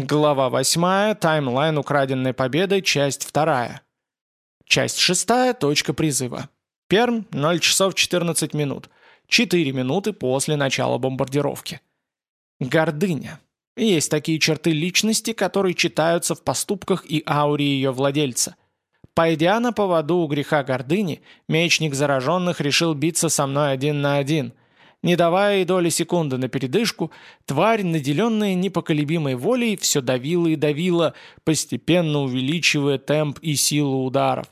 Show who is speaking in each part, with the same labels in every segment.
Speaker 1: Глава 8. Таймлайн украденной победы. Часть 2. Часть 6. Точка призыва. Перм, 0 часов 14 минут. 4 минуты после начала бомбардировки. Гордыня. Есть такие черты личности, которые читаются в поступках и ауре ее владельца. Пойдя на поводу у греха гордыни, мечник зараженных решил биться со мной один на один – не давая ей доли секунды на передышку, тварь, наделенная непоколебимой волей, все давила и давила, постепенно увеличивая темп и силу ударов.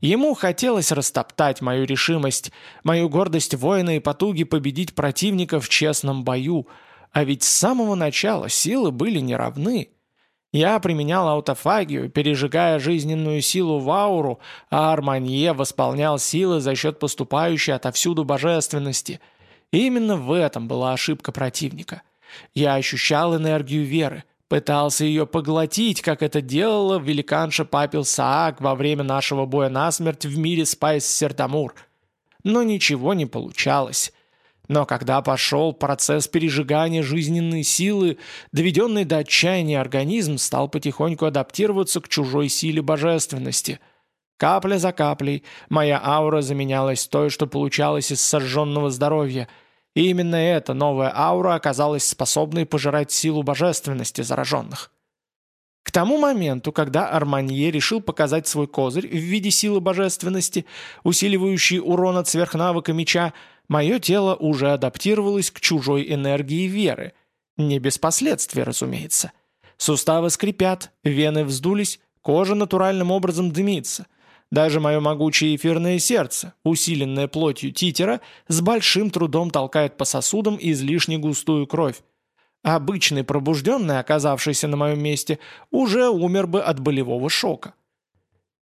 Speaker 1: Ему хотелось растоптать мою решимость, мою гордость воина и потуги победить противника в честном бою, а ведь с самого начала силы были неравны. Я применял аутофагию, пережигая жизненную силу в ауру, а Арманье восполнял силы за счет поступающей отовсюду божественности – именно в этом была ошибка противника. Я ощущал энергию веры, пытался ее поглотить, как это делала великанша Папил Саак во время нашего боя насмерть в мире Спайс Сертамур. Но ничего не получалось. Но когда пошел процесс пережигания жизненной силы, доведенный до отчаяния организм стал потихоньку адаптироваться к чужой силе божественности – Капля за каплей моя аура заменялась той, что получалось из сожженного здоровья, и именно эта новая аура оказалась способной пожирать силу божественности зараженных. К тому моменту, когда Арманье решил показать свой козырь в виде силы божественности, усиливающей урон от сверхнавыка меча, мое тело уже адаптировалось к чужой энергии веры. Не без последствий, разумеется. Суставы скрипят, вены вздулись, кожа натуральным образом дымится – даже мое могучее эфирное сердце, усиленное плотью титера, с большим трудом толкает по сосудам излишне густую кровь. Обычный пробужденный, оказавшийся на моем месте, уже умер бы от болевого шока.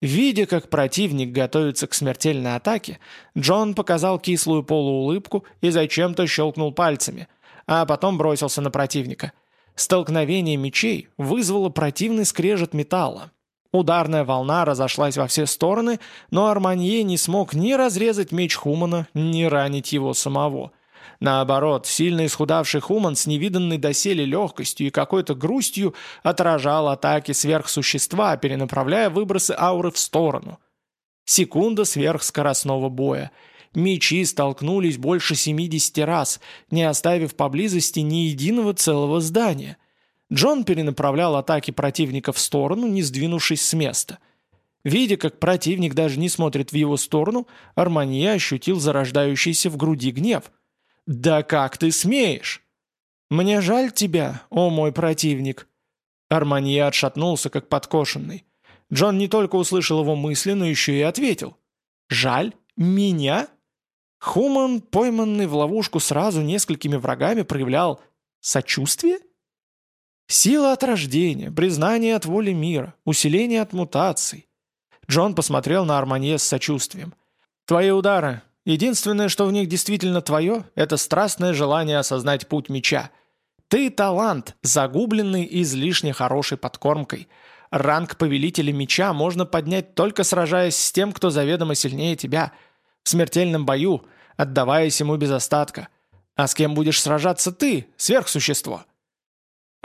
Speaker 1: Видя, как противник готовится к смертельной атаке, Джон показал кислую полуулыбку и зачем-то щелкнул пальцами, а потом бросился на противника. Столкновение мечей вызвало противный скрежет металла, Ударная волна разошлась во все стороны, но Арманье не смог ни разрезать меч Хумана, ни ранить его самого. Наоборот, сильно исхудавший Хуман с невиданной доселе легкостью и какой-то грустью отражал атаки сверхсущества, перенаправляя выбросы ауры в сторону. Секунда сверхскоростного боя. Мечи столкнулись больше 70 раз, не оставив поблизости ни единого целого здания – Джон перенаправлял атаки противника в сторону, не сдвинувшись с места. Видя, как противник даже не смотрит в его сторону, Арманье ощутил зарождающийся в груди гнев. «Да как ты смеешь?» «Мне жаль тебя, о мой противник!» Арманье отшатнулся, как подкошенный. Джон не только услышал его мысли, но еще и ответил. «Жаль? Меня?» Хуман, пойманный в ловушку сразу несколькими врагами, проявлял сочувствие? Сила от рождения, признание от воли мира, усиление от мутаций. Джон посмотрел на Арманье с сочувствием. «Твои удары. Единственное, что в них действительно твое, это страстное желание осознать путь меча. Ты талант, загубленный излишне хорошей подкормкой. Ранг повелителя меча можно поднять только сражаясь с тем, кто заведомо сильнее тебя. В смертельном бою, отдаваясь ему без остатка. А с кем будешь сражаться ты, сверхсущество?»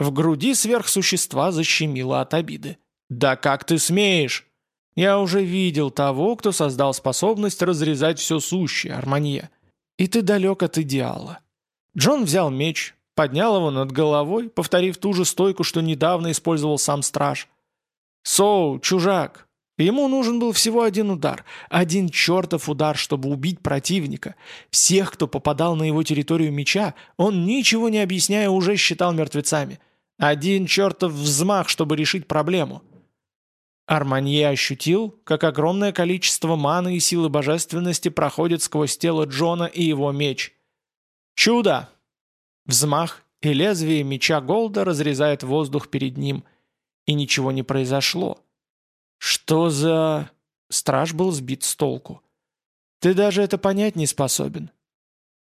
Speaker 1: В груди сверхсущества защемило от обиды. «Да как ты смеешь?» «Я уже видел того, кто создал способность разрезать все сущее, Арманье. И ты далек от идеала». Джон взял меч, поднял его над головой, повторив ту же стойку, что недавно использовал сам страж. «Соу, чужак!» Ему нужен был всего один удар, один чертов удар, чтобы убить противника. Всех, кто попадал на его территорию меча, он, ничего не объясняя, уже считал мертвецами – один чертов взмах, чтобы решить проблему. Арманье ощутил, как огромное количество маны и силы божественности проходит сквозь тело Джона и его меч. Чудо! Взмах, и лезвие меча Голда разрезает воздух перед ним. И ничего не произошло. Что за... Страж был сбит с толку. Ты даже это понять не способен.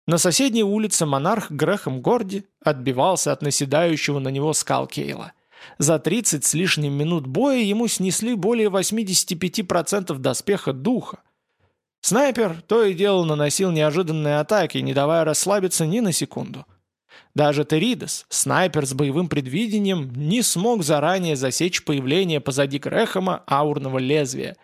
Speaker 1: На соседней улице монарх Грехом Горди отбивался от наседающего на него Скалкейла. За 30 с лишним минут боя ему снесли более 85% доспеха духа. Снайпер то и дело наносил неожиданные атаки, не давая расслабиться ни на секунду. Даже Теридес, снайпер с боевым предвидением, не смог заранее засечь появление позади Грэхэма аурного лезвия.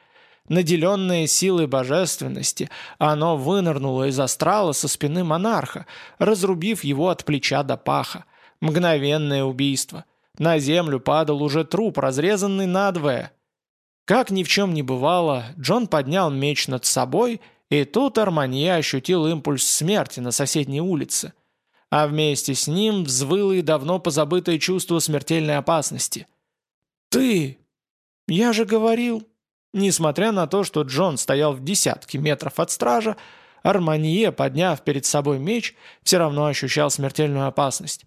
Speaker 1: Наделенное силой божественности, оно вынырнуло из астрала со спины монарха, разрубив его от плеча до паха. Мгновенное убийство. На землю падал уже труп, разрезанный надвое. Как ни в чем не бывало, Джон поднял меч над собой, и тут Арманье ощутил импульс смерти на соседней улице а вместе с ним взвыло и давно позабытое чувство смертельной опасности. «Ты! Я же говорил!» Несмотря на то, что Джон стоял в десятке метров от стража, Арманье, подняв перед собой меч, все равно ощущал смертельную опасность.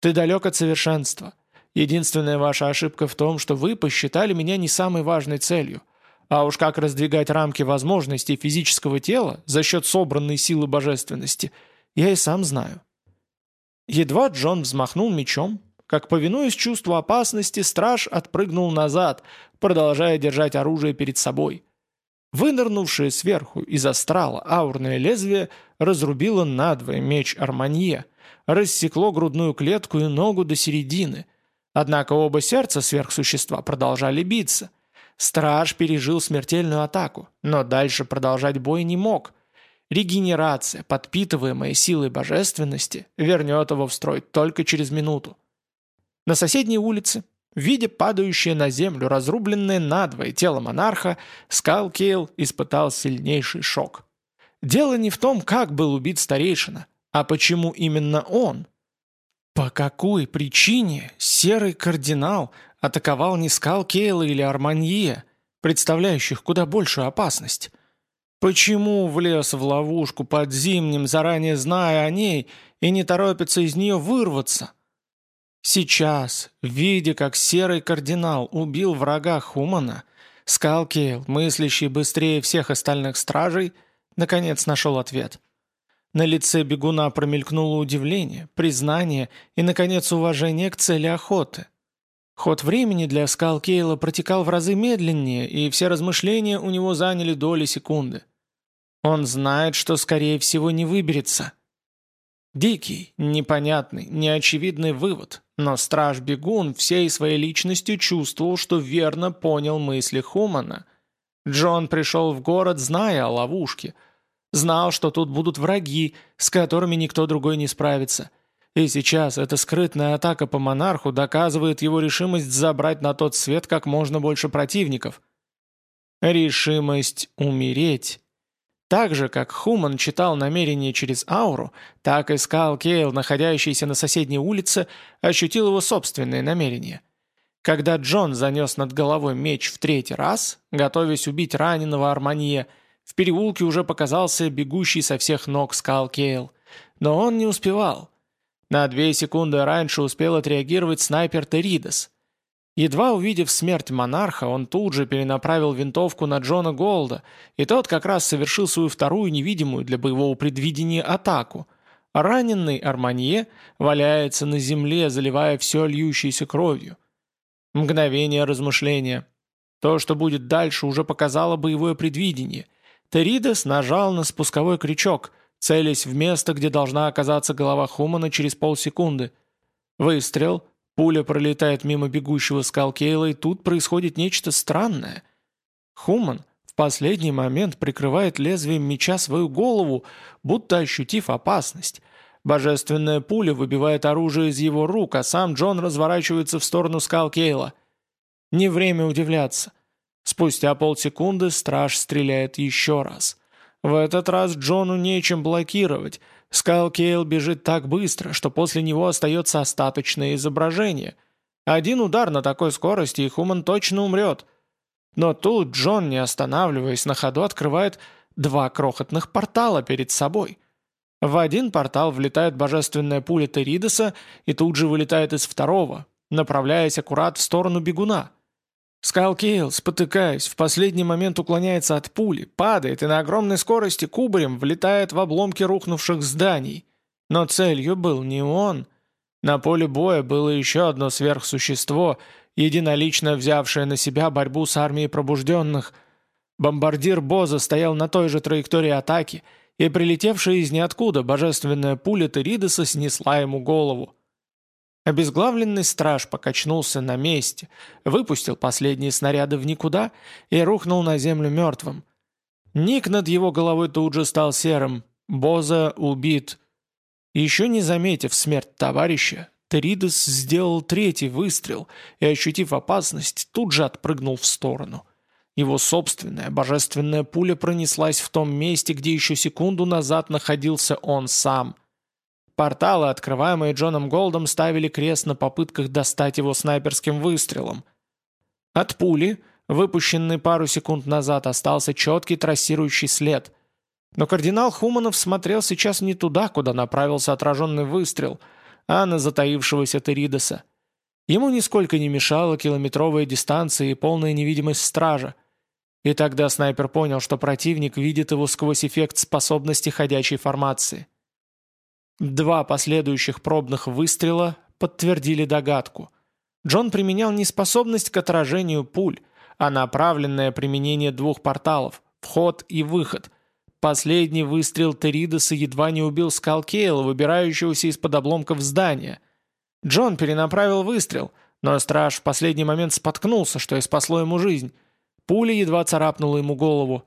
Speaker 1: «Ты далек от совершенства. Единственная ваша ошибка в том, что вы посчитали меня не самой важной целью. А уж как раздвигать рамки возможностей физического тела за счет собранной силы божественности, я и сам знаю. Едва Джон взмахнул мечом, как, повинуясь чувству опасности, страж отпрыгнул назад, продолжая держать оружие перед собой. Вынырнувшее сверху из астрала аурное лезвие разрубило надвое меч Арманье, рассекло грудную клетку и ногу до середины. Однако оба сердца сверхсущества продолжали биться. Страж пережил смертельную атаку, но дальше продолжать бой не мог, Регенерация, подпитываемая силой божественности, вернет его в строй только через минуту. На соседней улице, видя падающее на землю разрубленное надвое тело монарха, Скал Кейл испытал сильнейший шок. Дело не в том, как был убит старейшина, а почему именно он. По какой причине серый кардинал атаковал не Скал Кейла или Арманье, представляющих куда большую опасность? Почему влез в ловушку под зимним, заранее зная о ней, и не торопится из нее вырваться? Сейчас, видя, как серый кардинал убил врага Хумана, Скалкейл, мыслящий быстрее всех остальных стражей, наконец нашел ответ. На лице бегуна промелькнуло удивление, признание и, наконец, уважение к цели охоты. Ход времени для Скалкейла протекал в разы медленнее, и все размышления у него заняли доли секунды. Он знает, что, скорее всего, не выберется. Дикий, непонятный, неочевидный вывод, но страж-бегун всей своей личностью чувствовал, что верно понял мысли Хумана. Джон пришел в город, зная о ловушке. Знал, что тут будут враги, с которыми никто другой не справится. И сейчас эта скрытная атака по монарху доказывает его решимость забрать на тот свет как можно больше противников. Решимость умереть так же, как Хуман читал намерение через ауру, так и Скал Кейл, находящийся на соседней улице, ощутил его собственные намерения. Когда Джон занес над головой меч в третий раз, готовясь убить раненого Арманье, в переулке уже показался бегущий со всех ног Скал Кейл. Но он не успевал. На две секунды раньше успел отреагировать снайпер Теридес – Едва увидев смерть монарха, он тут же перенаправил винтовку на Джона Голда, и тот как раз совершил свою вторую невидимую для боевого предвидения атаку. раненый Арманье валяется на земле, заливая все льющейся кровью. Мгновение размышления. То, что будет дальше, уже показало боевое предвидение. Теридес нажал на спусковой крючок, целясь в место, где должна оказаться голова Хумана через полсекунды. Выстрел — Пуля пролетает мимо бегущего скалкейла, и тут происходит нечто странное. Хуман в последний момент прикрывает лезвием меча свою голову, будто ощутив опасность. Божественная пуля выбивает оружие из его рук, а сам Джон разворачивается в сторону скалкейла. Не время удивляться. Спустя полсекунды страж стреляет еще раз. В этот раз Джону нечем блокировать — Скайлкейл бежит так быстро, что после него остается остаточное изображение. Один удар на такой скорости, и Хуман точно умрет. Но тут Джон, не останавливаясь на ходу, открывает два крохотных портала перед собой. В один портал влетает божественная пуля Теридеса и тут же вылетает из второго, направляясь аккурат в сторону бегуна. Скалкейл, спотыкаясь, в последний момент уклоняется от пули, падает и на огромной скорости кубарем влетает в обломки рухнувших зданий. Но целью был не он. На поле боя было еще одно сверхсущество, единолично взявшее на себя борьбу с армией пробужденных. Бомбардир Боза стоял на той же траектории атаки и прилетевшая из ниоткуда божественная пуля Теридеса снесла ему голову. Обезглавленный страж покачнулся на месте, выпустил последние снаряды в никуда и рухнул на землю мертвым. Ник над его головой тут же стал серым. Боза убит. Еще не заметив смерть товарища, Теридес сделал третий выстрел и, ощутив опасность, тут же отпрыгнул в сторону. Его собственная божественная пуля пронеслась в том месте, где еще секунду назад находился он сам. Порталы, открываемые Джоном Голдом, ставили крест на попытках достать его снайперским выстрелом. От пули, выпущенной пару секунд назад, остался четкий трассирующий след. Но кардинал Хуманов смотрел сейчас не туда, куда направился отраженный выстрел – а на затаившегося Теридоса. Ему нисколько не мешала километровая дистанция и полная невидимость стража. И тогда снайпер понял, что противник видит его сквозь эффект способности ходячей формации. Два последующих пробных выстрела подтвердили догадку. Джон применял не способность к отражению пуль, а направленное применение двух порталов – вход и выход – Последний выстрел Теридоса едва не убил Скалкейла, выбирающегося из-под обломков здания. Джон перенаправил выстрел, но страж в последний момент споткнулся, что и спасло ему жизнь. Пуля едва царапнула ему голову.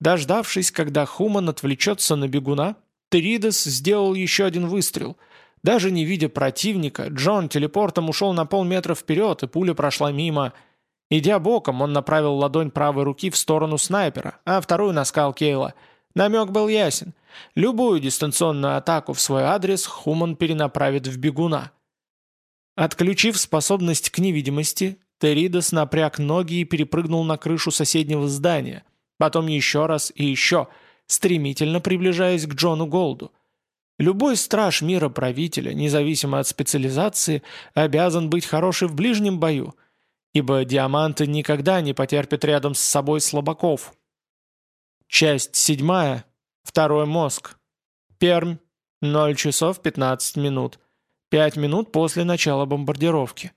Speaker 1: Дождавшись, когда Хуман отвлечется на бегуна, Теридос сделал еще один выстрел. Даже не видя противника, Джон телепортом ушел на полметра вперед, и пуля прошла мимо – Идя боком, он направил ладонь правой руки в сторону снайпера, а вторую на скал Кейла. Намек был ясен. Любую дистанционную атаку в свой адрес Хуман перенаправит в бегуна. Отключив способность к невидимости, Теридос напряг ноги и перепрыгнул на крышу соседнего здания. Потом еще раз и еще, стремительно приближаясь к Джону Голду. Любой страж мира правителя, независимо от специализации, обязан быть хороший в ближнем бою – ибо диаманты никогда не потерпят рядом с собой слабаков. Часть седьмая. Второй мозг. Пермь. 0 часов 15 минут. 5 минут после начала бомбардировки.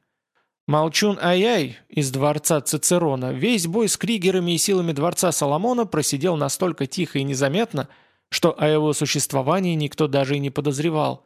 Speaker 1: Молчун Аяй из дворца Цицерона весь бой с кригерами и силами дворца Соломона просидел настолько тихо и незаметно, что о его существовании никто даже и не подозревал.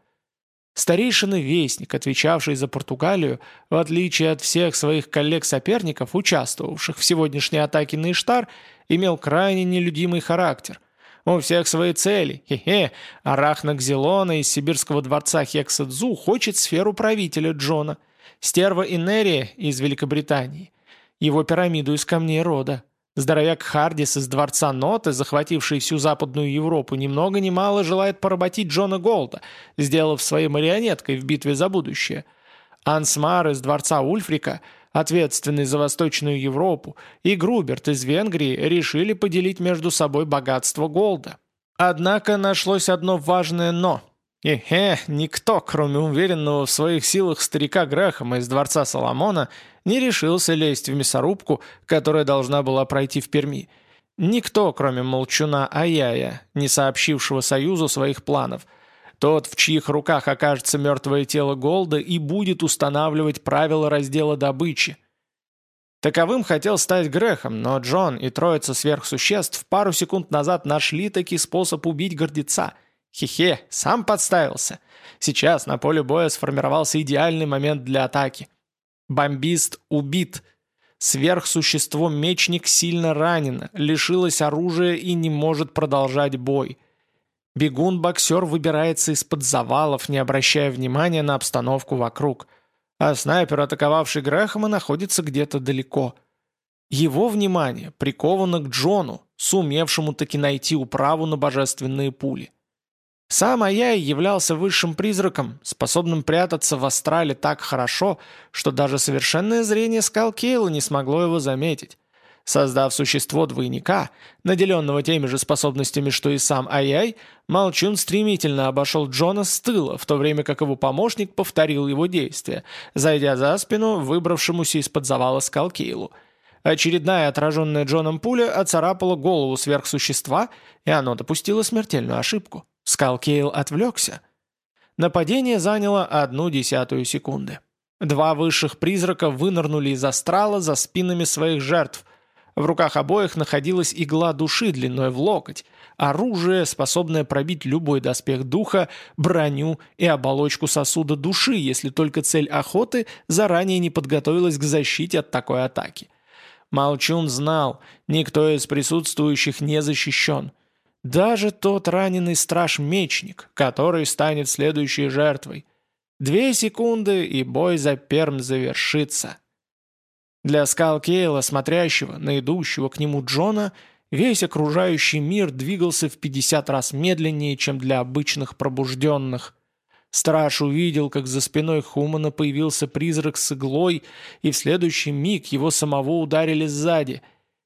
Speaker 1: Старейшина-вестник, отвечавший за Португалию, в отличие от всех своих коллег-соперников, участвовавших в сегодняшней атаке на Иштар, имел крайне нелюдимый характер. У всех свои цели. Хе-хе, Арахна Кзелона из сибирского дворца Хексадзу хочет сферу правителя Джона. Стерва Инерия из Великобритании. Его пирамиду из камней рода. Здоровяк Хардис из дворца Ноты, захвативший всю Западную Европу, ни много ни мало желает поработить Джона Голда, сделав своей марионеткой в битве за будущее. Ансмар из дворца Ульфрика, ответственный за Восточную Европу, и Груберт из Венгрии решили поделить между собой богатство Голда. Однако нашлось одно важное «но». Эхе, никто, кроме уверенного в своих силах старика Грэхэма из дворца Соломона, не решился лезть в мясорубку, которая должна была пройти в Перми. Никто, кроме молчуна Аяя, не сообщившего Союзу своих планов. Тот, в чьих руках окажется мертвое тело Голда, и будет устанавливать правила раздела добычи. Таковым хотел стать Грехом, но Джон и троица сверхсуществ пару секунд назад нашли таки способ убить гордеца – Хе-хе, сам подставился. Сейчас на поле боя сформировался идеальный момент для атаки. Бомбист убит. Сверхсущество-мечник сильно ранено, лишилось оружия и не может продолжать бой. Бегун-боксер выбирается из-под завалов, не обращая внимания на обстановку вокруг. А снайпер, атаковавший Грэхэма, находится где-то далеко. Его внимание приковано к Джону, сумевшему таки найти управу на божественные пули. Сам Аяй являлся высшим призраком, способным прятаться в астрале так хорошо, что даже совершенное зрение Скалкейла не смогло его заметить. Создав существо двойника, наделенного теми же способностями, что и сам Аяй, Молчун стремительно обошел Джона с тыла, в то время как его помощник повторил его действия, зайдя за спину выбравшемуся из-под завала Скалкейлу. Очередная отраженная Джоном пуля оцарапала голову сверхсущества, и оно допустило смертельную ошибку. Скалкейл отвлекся. Нападение заняло одну десятую секунды. Два высших призрака вынырнули из астрала за спинами своих жертв. В руках обоих находилась игла души длиной в локоть, оружие, способное пробить любой доспех духа, броню и оболочку сосуда души, если только цель охоты заранее не подготовилась к защите от такой атаки. Молчун знал, никто из присутствующих не защищен. Даже тот раненый страж-мечник, который станет следующей жертвой. Две секунды, и бой за перм завершится. Для скал Кейла, смотрящего на идущего к нему Джона, весь окружающий мир двигался в 50 раз медленнее, чем для обычных пробужденных. Страж увидел, как за спиной Хумана появился призрак с иглой, и в следующий миг его самого ударили сзади.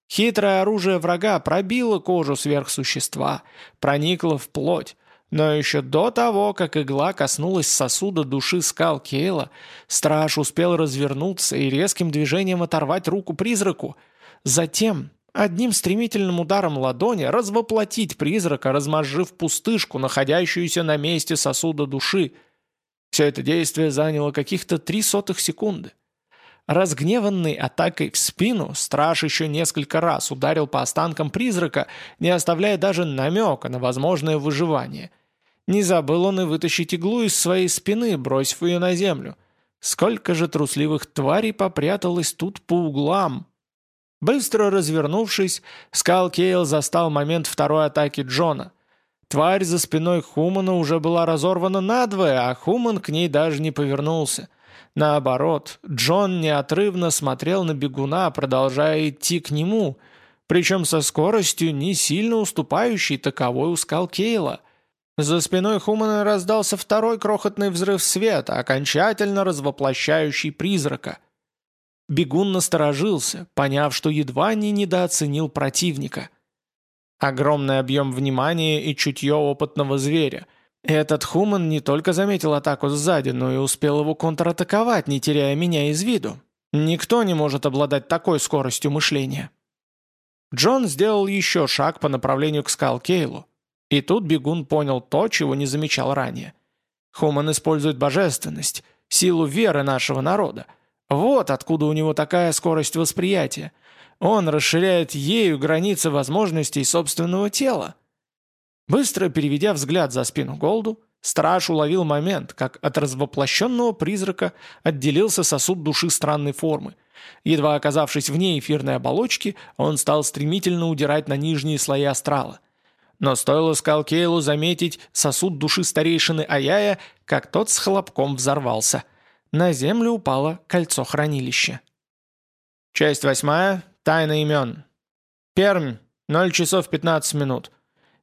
Speaker 1: Хитрое оружие врага пробило кожу сверхсущества, проникло в плоть, но еще до того, как игла коснулась сосуда души скал Кейла, страж успел развернуться и резким движением оторвать руку призраку. Затем, одним стремительным ударом ладони, развоплотить призрака, размозжив пустышку, находящуюся на месте сосуда души. Все это действие заняло каких-то три сотых секунды. Разгневанный атакой в спину, страж еще несколько раз ударил по останкам призрака, не оставляя даже намека на возможное выживание. Не забыл он и вытащить иглу из своей спины, бросив ее на землю. Сколько же трусливых тварей попряталось тут по углам! Быстро развернувшись, Скал Кейл застал момент второй атаки Джона. Тварь за спиной Хумана уже была разорвана надвое, а Хуман к ней даже не повернулся. Наоборот, Джон неотрывно смотрел на бегуна, продолжая идти к нему, причем со скоростью не сильно уступающей таковой у скал Кейла. За спиной Хумана раздался второй крохотный взрыв света, окончательно развоплощающий призрака. Бегун насторожился, поняв, что едва не недооценил противника. Огромный объем внимания и чутье опытного зверя – этот Хуман не только заметил атаку сзади, но и успел его контратаковать, не теряя меня из виду. Никто не может обладать такой скоростью мышления. Джон сделал еще шаг по направлению к Скалкейлу. И тут бегун понял то, чего не замечал ранее. Хуман использует божественность, силу веры нашего народа. Вот откуда у него такая скорость восприятия. Он расширяет ею границы возможностей собственного тела. Быстро переведя взгляд за спину Голду, страж уловил момент, как от развоплощенного призрака отделился сосуд души странной формы. Едва оказавшись вне эфирной оболочки, он стал стремительно удирать на нижние слои астрала. Но стоило Скалкейлу заметить сосуд души старейшины Аяя, как тот с хлопком взорвался. На землю упало кольцо хранилища. Часть восьмая. Тайна имен. Пермь. 0 часов 15 минут.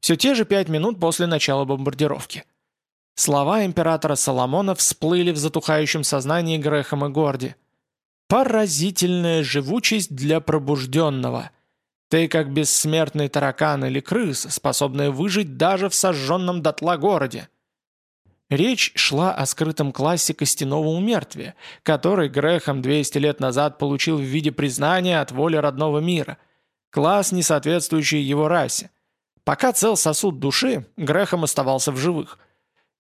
Speaker 1: Все те же пять минут после начала бомбардировки. Слова императора Соломона всплыли в затухающем сознании Грехом и Горди. «Поразительная живучесть для пробужденного. Ты как бессмертный таракан или крыса, способная выжить даже в сожженном дотла городе». Речь шла о скрытом классе костяного умертвия, который Грехом 200 лет назад получил в виде признания от воли родного мира. Класс, не соответствующий его расе. Пока цел сосуд души, Грехом оставался в живых.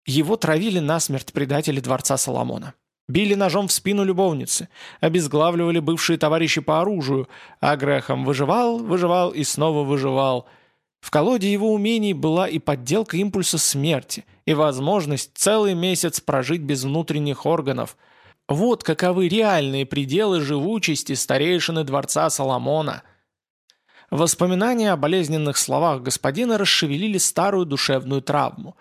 Speaker 1: Его травили насмерть предатели дворца Соломона. Били ножом в спину любовницы, обезглавливали бывшие товарищи по оружию, а Грехом выживал, выживал и снова выживал. В колоде его умений была и подделка импульса смерти, и возможность целый месяц прожить без внутренних органов. Вот каковы реальные пределы живучести старейшины дворца Соломона – Воспоминания о болезненных словах господина расшевелили старую душевную травму.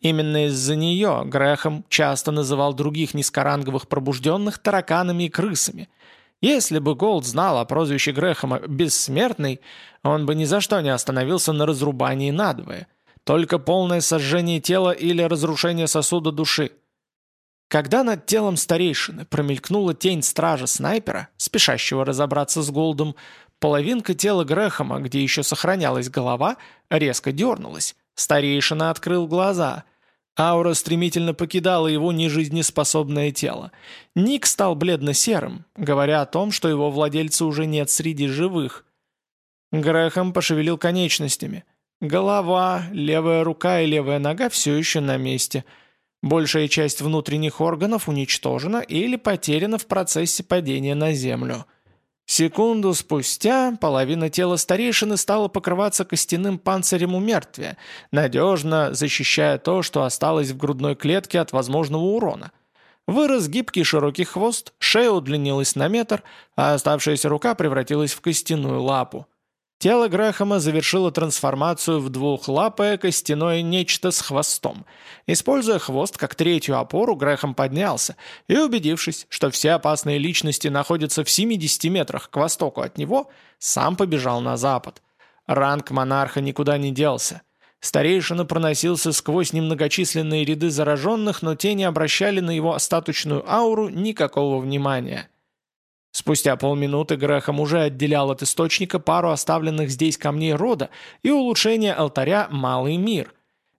Speaker 1: Именно из-за нее Грехом часто называл других низкоранговых пробужденных тараканами и крысами. Если бы Голд знал о прозвище Грехома «бессмертный», он бы ни за что не остановился на разрубании надвое. Только полное сожжение тела или разрушение сосуда души. Когда над телом старейшины промелькнула тень стража-снайпера, спешащего разобраться с Голдом, Половинка тела Грэхэма, где еще сохранялась голова, резко дернулась. Старейшина открыл глаза. Аура стремительно покидала его нежизнеспособное тело. Ник стал бледно-серым, говоря о том, что его владельца уже нет среди живых. Грэхэм пошевелил конечностями. Голова, левая рука и левая нога все еще на месте. Большая часть внутренних органов уничтожена или потеряна в процессе падения на землю. Секунду спустя половина тела старейшины стала покрываться костяным панцирем у мертвия, надежно защищая то, что осталось в грудной клетке от возможного урона. Вырос гибкий широкий хвост, шея удлинилась на метр, а оставшаяся рука превратилась в костяную лапу. Тело Грэхэма завершило трансформацию в двухлапое костяное нечто с хвостом. Используя хвост как третью опору, Грэхэм поднялся и, убедившись, что все опасные личности находятся в 70 метрах к востоку от него, сам побежал на запад. Ранг монарха никуда не делся. Старейшина проносился сквозь немногочисленные ряды зараженных, но те не обращали на его остаточную ауру никакого внимания. Спустя полминуты Грехом уже отделял от источника пару оставленных здесь камней рода и улучшение алтаря «Малый мир».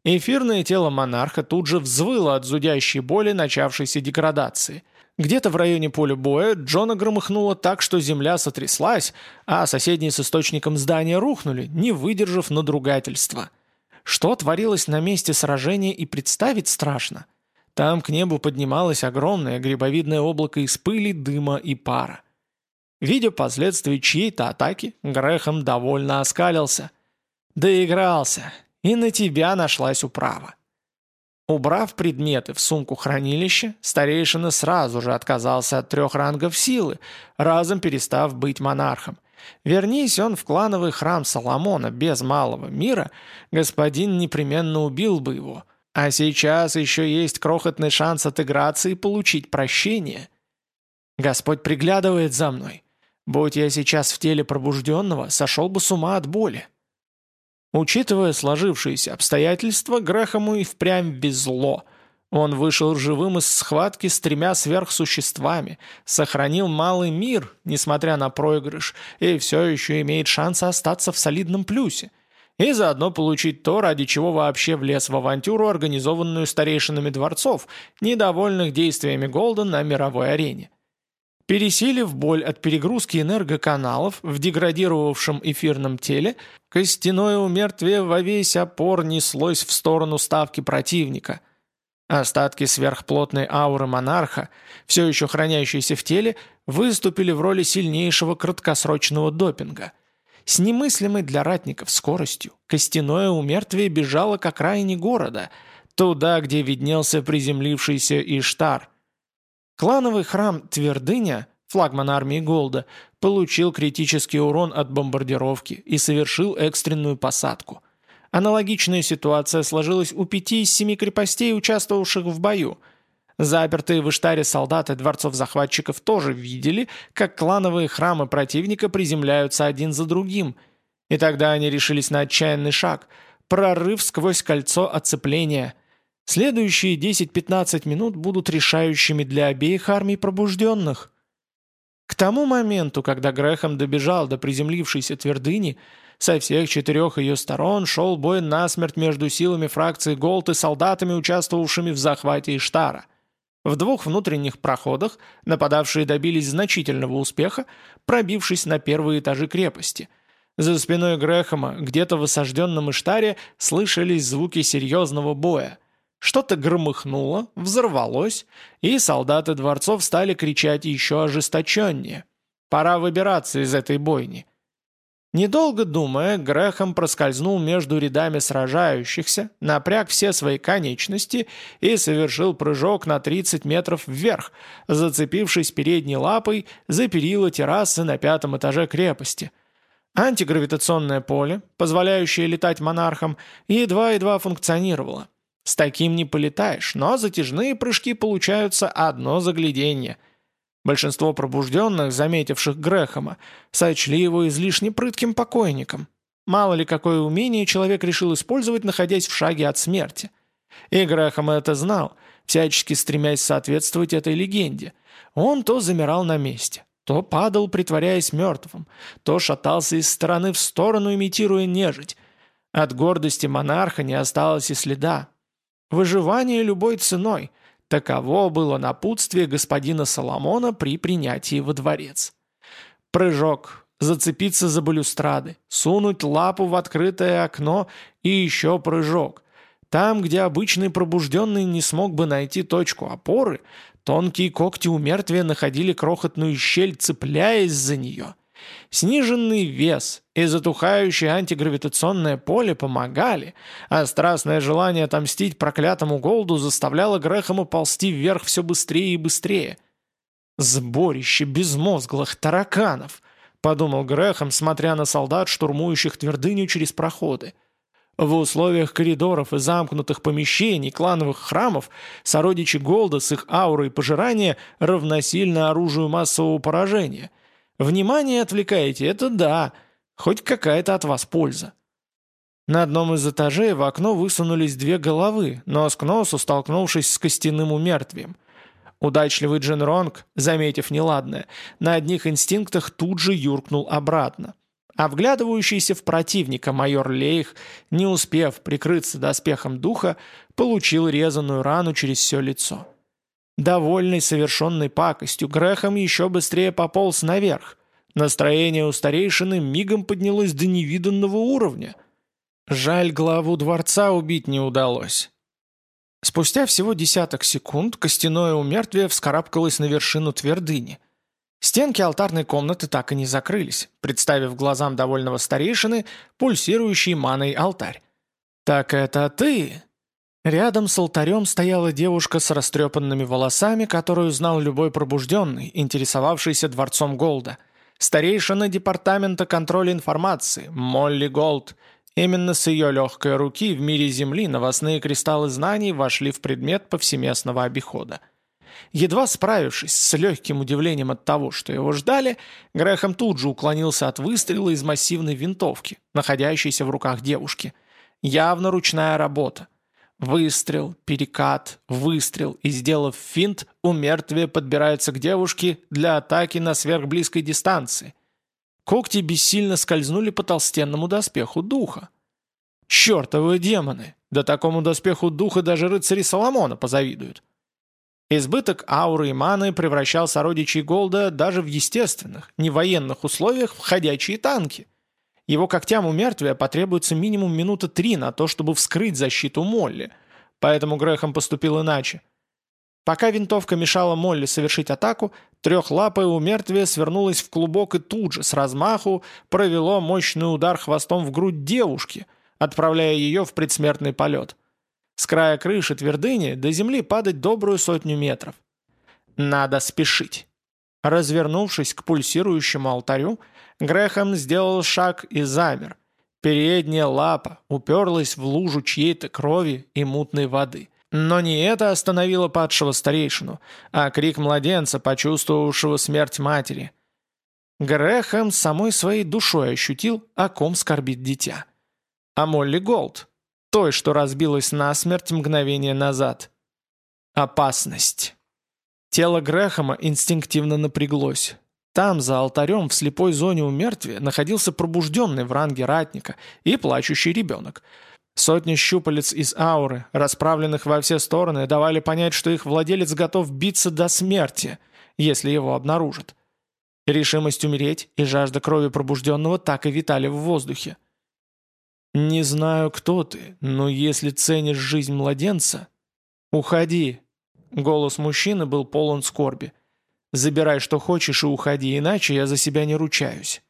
Speaker 1: Эфирное тело монарха тут же взвыло от зудящей боли начавшейся деградации. Где-то в районе поля боя Джона громыхнуло так, что земля сотряслась, а соседние с источником здания рухнули, не выдержав надругательства. Что творилось на месте сражения и представить страшно. Там к небу поднималось огромное грибовидное облако из пыли, дыма и пара. Видя последствия чьей-то атаки, Грехом довольно оскалился. «Доигрался, и на тебя нашлась управа». Убрав предметы в сумку хранилища, старейшина сразу же отказался от трех рангов силы, разом перестав быть монархом. Вернись он в клановый храм Соломона без малого мира, господин непременно убил бы его. А сейчас еще есть крохотный шанс отыграться и получить прощение. Господь приглядывает за мной. Будь я сейчас в теле пробужденного, сошел бы с ума от боли. Учитывая сложившиеся обстоятельства, Грэхэму и впрямь безло. Он вышел живым из схватки с тремя сверхсуществами, сохранил малый мир, несмотря на проигрыш, и все еще имеет шанс остаться в солидном плюсе. И заодно получить то, ради чего вообще влез в авантюру, организованную старейшинами дворцов, недовольных действиями Голден на мировой арене. Пересилив боль от перегрузки энергоканалов в деградировавшем эфирном теле, костяное умертвие во весь опор неслось в сторону ставки противника. Остатки сверхплотной ауры монарха, все еще хранящиеся в теле, выступили в роли сильнейшего краткосрочного допинга. С немыслимой для ратников скоростью костяное умертвие бежало к окраине города, туда, где виднелся приземлившийся Иштар – Клановый храм Твердыня, флагман армии Голда, получил критический урон от бомбардировки и совершил экстренную посадку. Аналогичная ситуация сложилась у пяти из семи крепостей, участвовавших в бою. Запертые в Иштаре солдаты дворцов-захватчиков тоже видели, как клановые храмы противника приземляются один за другим. И тогда они решились на отчаянный шаг – прорыв сквозь кольцо оцепления – Следующие 10-15 минут будут решающими для обеих армий пробужденных. К тому моменту, когда Грехом добежал до приземлившейся твердыни, со всех четырех ее сторон шел бой насмерть между силами фракции Голд и солдатами, участвовавшими в захвате Иштара. В двух внутренних проходах нападавшие добились значительного успеха, пробившись на первые этажи крепости. За спиной Грехома, где-то в осажденном Иштаре, слышались звуки серьезного боя – что-то громыхнуло, взорвалось, и солдаты дворцов стали кричать еще ожесточеннее. Пора выбираться из этой бойни. Недолго думая, Грехом проскользнул между рядами сражающихся, напряг все свои конечности и совершил прыжок на 30 метров вверх, зацепившись передней лапой за перила террасы на пятом этаже крепости. Антигравитационное поле, позволяющее летать монархам, едва-едва функционировало. С таким не полетаешь, но затяжные прыжки получаются одно загляденье. Большинство пробужденных, заметивших Грехома, сочли его излишне прытким покойником. Мало ли какое умение человек решил использовать, находясь в шаге от смерти. И Грехом это знал, всячески стремясь соответствовать этой легенде. Он то замирал на месте, то падал, притворяясь мертвым, то шатался из стороны в сторону, имитируя нежить. От гордости монарха не осталось и следа, Выживание любой ценой. Таково было напутствие господина Соломона при принятии во дворец. Прыжок, зацепиться за балюстрады, сунуть лапу в открытое окно и еще прыжок. Там, где обычный пробужденный не смог бы найти точку опоры, Тонкие когти у мертвия находили крохотную щель, цепляясь за нее. Сниженный вес и затухающее антигравитационное поле помогали, а страстное желание отомстить проклятому Голду заставляло Грэхэма ползти вверх все быстрее и быстрее. «Сборище безмозглых тараканов!» — подумал Грэхэм, смотря на солдат, штурмующих твердыню через проходы. В условиях коридоров и замкнутых помещений клановых храмов сородичи Голда с их аурой пожирания равносильно оружию массового поражения — Внимание отвлекаете, это да, хоть какая-то от вас польза. На одном из этажей в окно высунулись две головы, нос к носу столкнувшись с костяным умертвием. Удачливый Джин Ронг, заметив неладное, на одних инстинктах тут же юркнул обратно. А вглядывающийся в противника майор Лейх, не успев прикрыться доспехом духа, получил резаную рану через все лицо. Довольный совершенной пакостью, Грехом еще быстрее пополз наверх. Настроение у старейшины мигом поднялось до невиданного уровня. Жаль, главу дворца убить не удалось. Спустя всего десяток секунд костяное умертвие вскарабкалось на вершину твердыни. Стенки алтарной комнаты так и не закрылись, представив глазам довольного старейшины пульсирующий маной алтарь. «Так это ты?» Рядом с алтарем стояла девушка с растрепанными волосами, которую знал любой пробужденный, интересовавшийся дворцом Голда. Старейшина департамента контроля информации, Молли Голд. Именно с ее легкой руки в мире Земли новостные кристаллы знаний вошли в предмет повсеместного обихода. Едва справившись с легким удивлением от того, что его ждали, Грэхэм тут же уклонился от выстрела из массивной винтовки, находящейся в руках девушки. Явно ручная работа. Выстрел, перекат, выстрел, и, сделав финт, у мертвия подбирается к девушке для атаки на сверхблизкой дистанции. Когти бессильно скользнули по толстенному доспеху духа. Чертовы демоны! Да такому доспеху духа даже рыцари Соломона позавидуют. Избыток ауры и маны превращал сородичей Голда даже в естественных, не военных условиях в ходячие танки – его когтям у мертвия потребуется минимум минуты три на то, чтобы вскрыть защиту Молли. Поэтому Грехом поступил иначе. Пока винтовка мешала Молли совершить атаку, трехлапое умертвие свернулось в клубок и тут же, с размаху, провело мощный удар хвостом в грудь девушки, отправляя ее в предсмертный полет. С края крыши твердыни до земли падать добрую сотню метров. Надо спешить. Развернувшись к пульсирующему алтарю, Грехом сделал шаг и замер. Передняя лапа уперлась в лужу чьей-то крови и мутной воды. Но не это остановило падшего старейшину, а крик младенца, почувствовавшего смерть матери. Грехом самой своей душой ощутил, о ком скорбит дитя. А Молли Голд, той, что разбилась насмерть мгновение назад. Опасность. Тело Грэхэма инстинктивно напряглось. Там, за алтарем, в слепой зоне у мертвия, находился пробужденный в ранге ратника и плачущий ребенок. Сотни щупалец из ауры, расправленных во все стороны, давали понять, что их владелец готов биться до смерти, если его обнаружат. Решимость умереть и жажда крови пробужденного так и витали в воздухе. «Не знаю, кто ты, но если ценишь жизнь младенца, уходи». Голос мужчины был полон скорби. Забирай, что хочешь, и уходи, иначе я за себя не ручаюсь».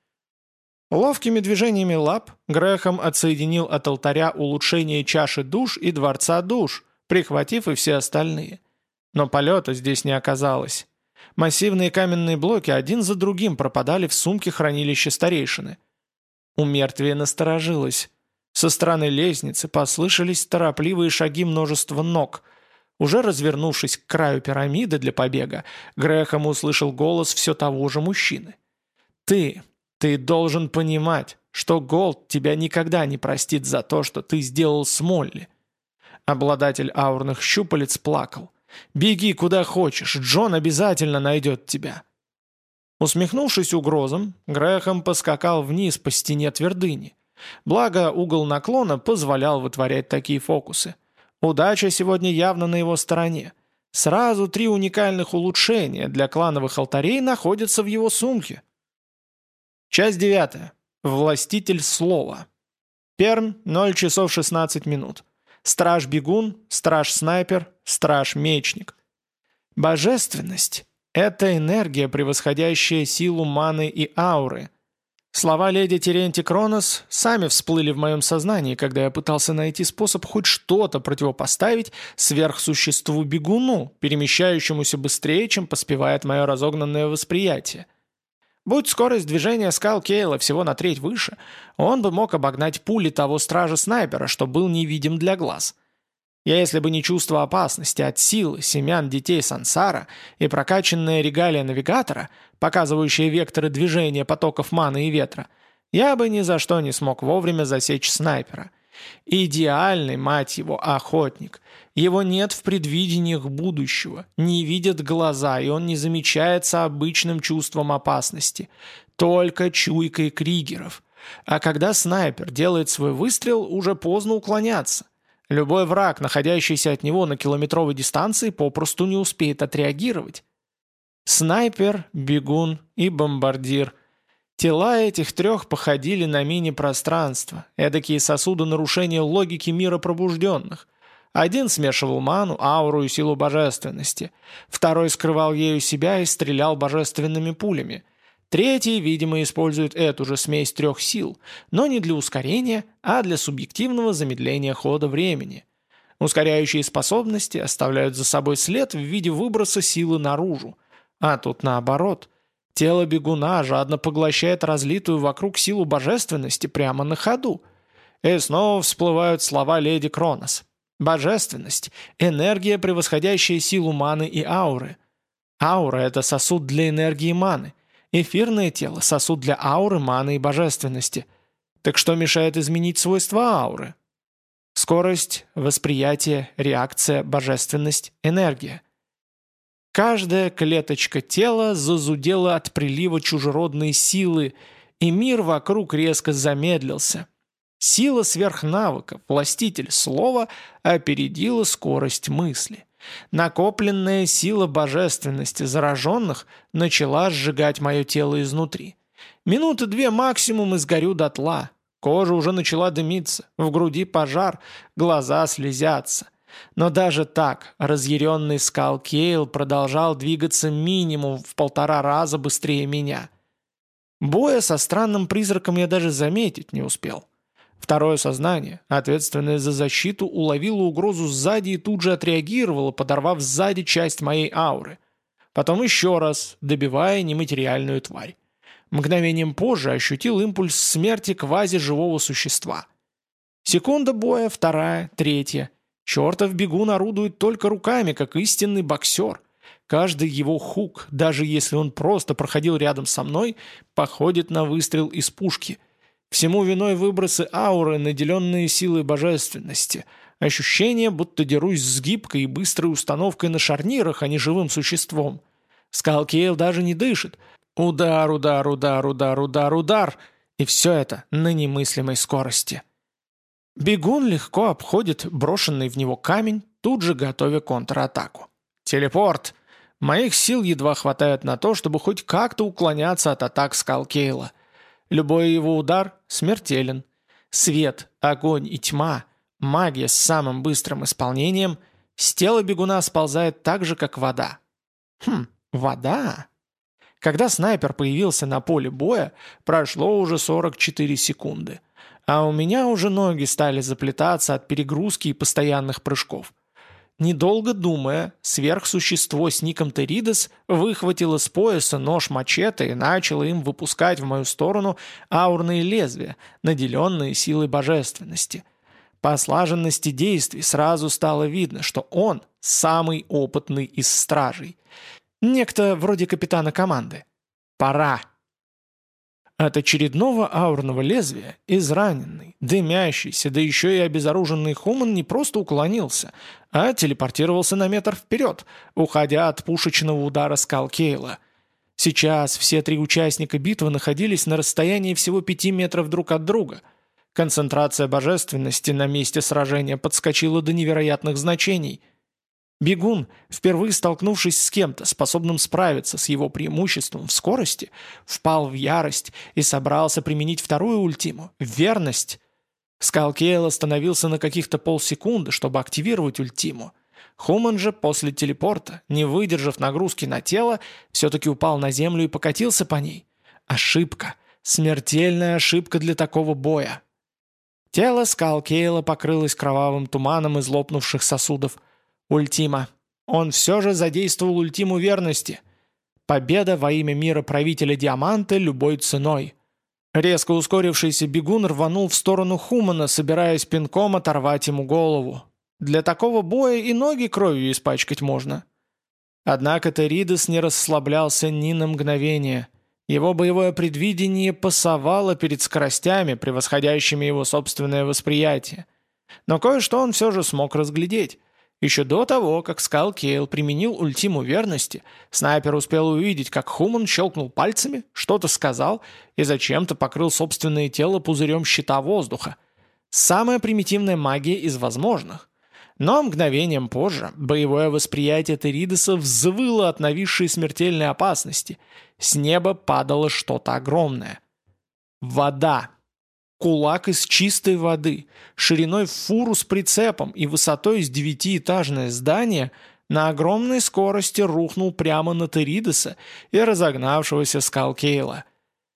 Speaker 1: Ловкими движениями лап Грехом отсоединил от алтаря улучшение чаши душ и дворца душ, прихватив и все остальные. Но полета здесь не оказалось. Массивные каменные блоки один за другим пропадали в сумке хранилища старейшины. У мертвия насторожилось. Со стороны лестницы послышались торопливые шаги множества ног – уже развернувшись к краю пирамиды для побега, Грэхэм услышал голос все того же мужчины. «Ты, ты должен понимать, что Голд тебя никогда не простит за то, что ты сделал с Молли». Обладатель аурных щупалец плакал. «Беги куда хочешь, Джон обязательно найдет тебя». Усмехнувшись угрозам, Грэхэм поскакал вниз по стене твердыни. Благо, угол наклона позволял вытворять такие фокусы. Удача сегодня явно на его стороне. Сразу три уникальных улучшения для клановых алтарей находятся в его сумке. Часть девятая. Властитель слова. Перм, 0 часов 16 минут. Страж-бегун, страж-снайпер, страж-мечник. Божественность — это энергия, превосходящая силу маны и ауры. Слова леди Теренти Кронос сами всплыли в моем сознании, когда я пытался найти способ хоть что-то противопоставить сверхсуществу-бегуну, перемещающемуся быстрее, чем поспевает мое разогнанное восприятие. Будь скорость движения скал Кейла всего на треть выше, он бы мог обогнать пули того стража-снайпера, что был невидим для глаз. Я, если бы не чувство опасности от силы семян детей сансара и прокачанная регалия навигатора, показывающая векторы движения потоков маны и ветра, я бы ни за что не смог вовремя засечь снайпера. Идеальный, мать его, охотник. Его нет в предвидениях будущего, не видят глаза, и он не замечается обычным чувством опасности, только чуйкой кригеров. А когда снайпер делает свой выстрел, уже поздно уклоняться. Любой враг, находящийся от него на километровой дистанции, попросту не успеет отреагировать. Снайпер, бегун и бомбардир. Тела этих трех походили на мини-пространство, эдакие сосуды нарушения логики мира пробужденных. Один смешивал ману, ауру и силу божественности. Второй скрывал ею себя и стрелял божественными пулями. Третий, видимо, использует эту же смесь трех сил, но не для ускорения, а для субъективного замедления хода времени. Ускоряющие способности оставляют за собой след в виде выброса силы наружу. А тут наоборот. Тело бегуна жадно поглощает разлитую вокруг силу божественности прямо на ходу. И снова всплывают слова леди Кронос. Божественность – энергия, превосходящая силу маны и ауры. Аура – это сосуд для энергии маны. Эфирное тело – сосуд для ауры, маны и божественности. Так что мешает изменить свойства ауры? Скорость, восприятие, реакция, божественность, энергия. Каждая клеточка тела зазудела от прилива чужеродной силы, и мир вокруг резко замедлился. Сила сверхнавыка, властитель слова, опередила скорость мысли. Накопленная сила божественности зараженных начала сжигать мое тело изнутри. Минуты две максимум и сгорю дотла. Кожа уже начала дымиться, в груди пожар, глаза слезятся. Но даже так разъяренный скал Кейл продолжал двигаться минимум в полтора раза быстрее меня. Боя со странным призраком я даже заметить не успел. Второе сознание, ответственное за защиту, уловило угрозу сзади и тут же отреагировало, подорвав сзади часть моей ауры. Потом еще раз, добивая нематериальную тварь. Мгновением позже ощутил импульс смерти квази-живого существа. Секунда боя, вторая, третья. Чертов бегун орудует только руками, как истинный боксер. Каждый его хук, даже если он просто проходил рядом со мной, походит на выстрел из пушки – Всему виной выбросы ауры, наделенные силой божественности. Ощущение, будто дерусь с гибкой и быстрой установкой на шарнирах, а не живым существом. Скалкейл даже не дышит. Удар, удар, удар, удар, удар, удар. И все это на немыслимой скорости. Бегун легко обходит брошенный в него камень, тут же готовя контратаку. Телепорт! Моих сил едва хватает на то, чтобы хоть как-то уклоняться от атак Скалкейла. Любой его удар смертелен. Свет, огонь и тьма, магия с самым быстрым исполнением, с тела бегуна сползает так же, как вода. Хм, вода? Когда снайпер появился на поле боя, прошло уже 44 секунды. А у меня уже ноги стали заплетаться от перегрузки и постоянных прыжков. Недолго думая, сверхсущество с ником Теридес выхватило с пояса нож-мачете и начало им выпускать в мою сторону аурные лезвия, наделенные силой божественности. По слаженности действий сразу стало видно, что он самый опытный из стражей. Некто вроде капитана команды. «Пора!» От очередного аурного лезвия израненный, дымящийся, да еще и обезоруженный Хуман не просто уклонился, а телепортировался на метр вперед, уходя от пушечного удара скал Кейла. Сейчас все три участника битвы находились на расстоянии всего пяти метров друг от друга. Концентрация божественности на месте сражения подскочила до невероятных значений – Бегун, впервые столкнувшись с кем-то, способным справиться с его преимуществом в скорости, впал в ярость и собрался применить вторую ультиму – верность. Скалкейл остановился на каких-то полсекунды, чтобы активировать ультиму. Хуман же после телепорта, не выдержав нагрузки на тело, все-таки упал на землю и покатился по ней. Ошибка. Смертельная ошибка для такого боя. Тело скал Кейла покрылось кровавым туманом из лопнувших сосудов. Ультима. Он все же задействовал ультиму верности. Победа во имя мира правителя Диаманта любой ценой. Резко ускорившийся бегун рванул в сторону Хумана, собираясь пинком оторвать ему голову. Для такого боя и ноги кровью испачкать можно. Однако Теридес не расслаблялся ни на мгновение. Его боевое предвидение пасовало перед скоростями, превосходящими его собственное восприятие. Но кое-что он все же смог разглядеть. Еще до того, как Скал Кейл применил ультиму верности, снайпер успел увидеть, как Хуман щелкнул пальцами, что-то сказал и зачем-то покрыл собственное тело пузырем щита воздуха. Самая примитивная магия из возможных. Но мгновением позже боевое восприятие Теридеса взвыло от нависшей смертельной опасности. С неба падало что-то огромное. Вода. Кулак из чистой воды, шириной в фуру с прицепом и высотой с девятиэтажное здание на огромной скорости рухнул прямо на Теридеса и разогнавшегося Скалкейла.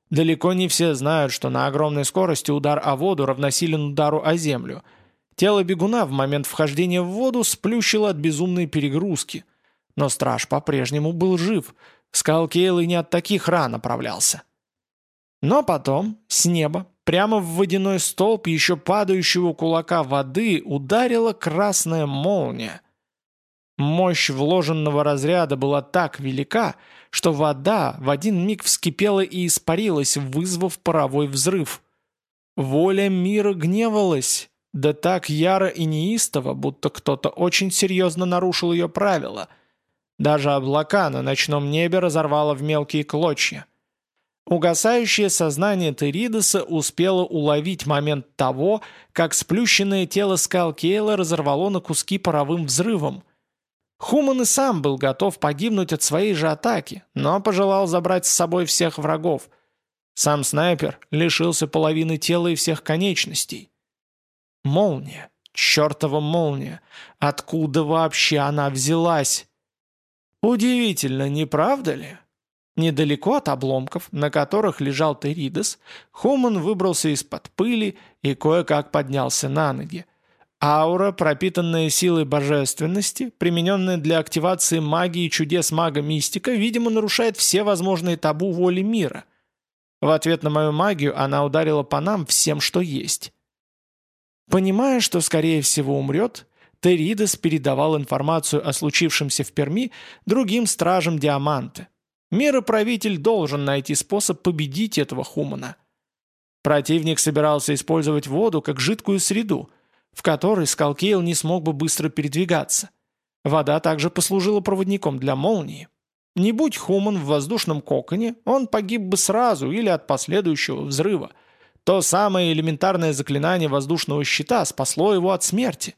Speaker 1: Далеко не все знают, что на огромной скорости удар о воду равносилен удару о землю. Тело бегуна в момент вхождения в воду сплющило от безумной перегрузки. Но страж по-прежнему был жив. Скалкейл и не от таких ран оправлялся. Но потом, с неба, Прямо в водяной столб еще падающего кулака воды ударила красная молния. Мощь вложенного разряда была так велика, что вода в один миг вскипела и испарилась, вызвав паровой взрыв. Воля мира гневалась, да так яро и неистово, будто кто-то очень серьезно нарушил ее правила. Даже облака на ночном небе разорвало в мелкие клочья. Угасающее сознание Теридоса успело уловить момент того, как сплющенное тело Скалкейла разорвало на куски паровым взрывом. Хуман и сам был готов погибнуть от своей же атаки, но пожелал забрать с собой всех врагов. Сам снайпер лишился половины тела и всех конечностей. Молния. Чертова молния. Откуда вообще она взялась? Удивительно, не правда ли? Недалеко от обломков, на которых лежал Теридес, Хуман выбрался из-под пыли и кое-как поднялся на ноги. Аура, пропитанная силой божественности, примененная для активации магии чудес мага-мистика, видимо, нарушает все возможные табу воли мира. В ответ на мою магию она ударила по нам всем, что есть. Понимая, что скорее всего умрет, Теридес передавал информацию о случившемся в Перми другим стражам Диаманты. Мироправитель должен найти способ победить этого хумана. Противник собирался использовать воду как жидкую среду, в которой Скалкейл не смог бы быстро передвигаться. Вода также послужила проводником для молнии. Не будь Хуман в воздушном коконе, он погиб бы сразу или от последующего взрыва. То самое элементарное заклинание воздушного щита спасло его от смерти.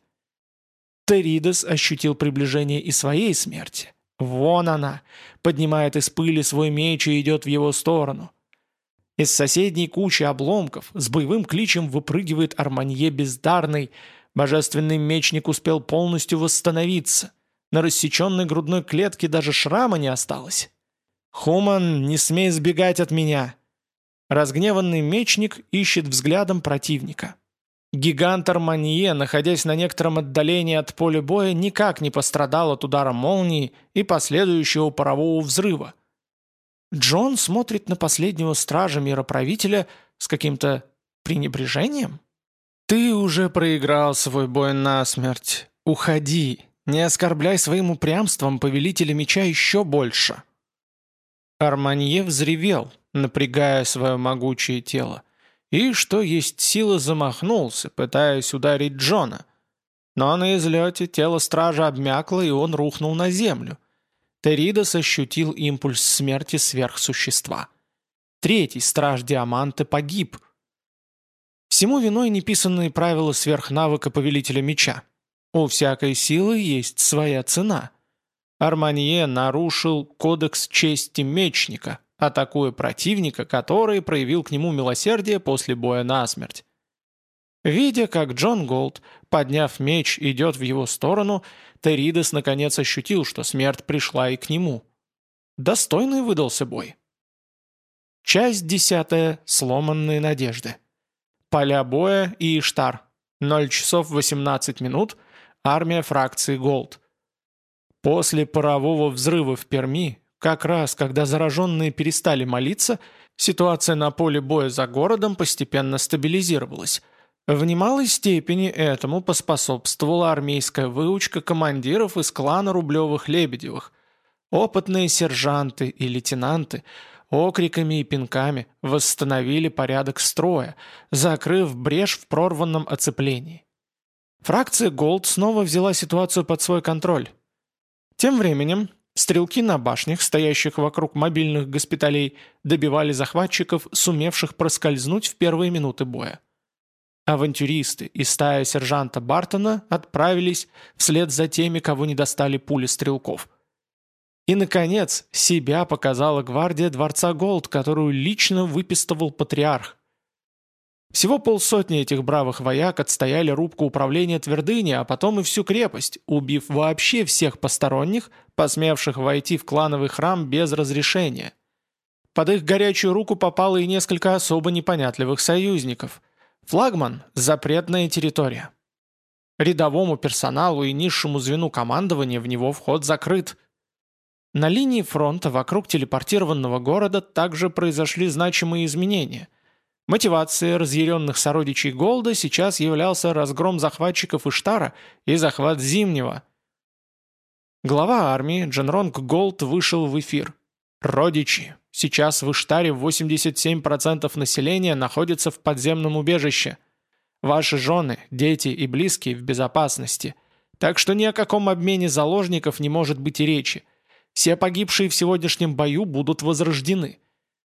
Speaker 1: Теридес ощутил приближение и своей смерти. Вон она, поднимает из пыли свой меч и идет в его сторону. Из соседней кучи обломков с боевым кличем выпрыгивает Арманье Бездарный. Божественный мечник успел полностью восстановиться. На рассеченной грудной клетке даже шрама не осталось. «Хуман, не смей сбегать от меня!» Разгневанный мечник ищет взглядом противника. Гигант Арманье, находясь на некотором отдалении от поля боя, никак не пострадал от удара молнии и последующего парового взрыва. Джон смотрит на последнего стража мироправителя с каким-то пренебрежением. «Ты уже проиграл свой бой насмерть. Уходи. Не оскорбляй своим упрямством повелителя меча еще больше». Арманье взревел, напрягая свое могучее тело и, что есть силы, замахнулся, пытаясь ударить Джона. Но на излете тело стража обмякло, и он рухнул на землю. Теридос ощутил импульс смерти сверхсущества. Третий страж Диаманты погиб. Всему виной неписанные правила сверхнавыка Повелителя Меча. У всякой силы есть своя цена. Арманье нарушил кодекс чести мечника, атакуя противника, который проявил к нему милосердие после боя насмерть. Видя, как Джон Голд, подняв меч, идет в его сторону, Теридес наконец ощутил, что смерть пришла и к нему. Достойный выдался бой. Часть десятая. Сломанные надежды. Поля боя и Иштар. 0 часов 18 минут. Армия фракции Голд. После парового взрыва в Перми, как раз когда зараженные перестали молиться, ситуация на поле боя за городом постепенно стабилизировалась – в немалой степени этому поспособствовала армейская выучка командиров из клана Рублевых-Лебедевых. Опытные сержанты и лейтенанты окриками и пинками восстановили порядок строя, закрыв брешь в прорванном оцеплении. Фракция «Голд» снова взяла ситуацию под свой контроль. Тем временем стрелки на башнях, стоящих вокруг мобильных госпиталей, добивали захватчиков, сумевших проскользнуть в первые минуты боя. Авантюристы и стая сержанта Бартона отправились вслед за теми, кого не достали пули стрелков. И, наконец, себя показала гвардия Дворца Голд, которую лично выпистывал патриарх. Всего полсотни этих бравых вояк отстояли рубку управления твердыни, а потом и всю крепость, убив вообще всех посторонних, посмевших войти в клановый храм без разрешения. Под их горячую руку попало и несколько особо непонятливых союзников – Флагман – запретная территория. Рядовому персоналу и низшему звену командования в него вход закрыт. На линии фронта вокруг телепортированного города также произошли значимые изменения. Мотивацией разъяренных сородичей Голда сейчас являлся разгром захватчиков Иштара и захват Зимнего. Глава армии Дженронг Голд вышел в эфир. «Родичи, Сейчас в Иштаре 87% населения находится в подземном убежище. Ваши жены, дети и близкие в безопасности. Так что ни о каком обмене заложников не может быть и речи. Все погибшие в сегодняшнем бою будут возрождены.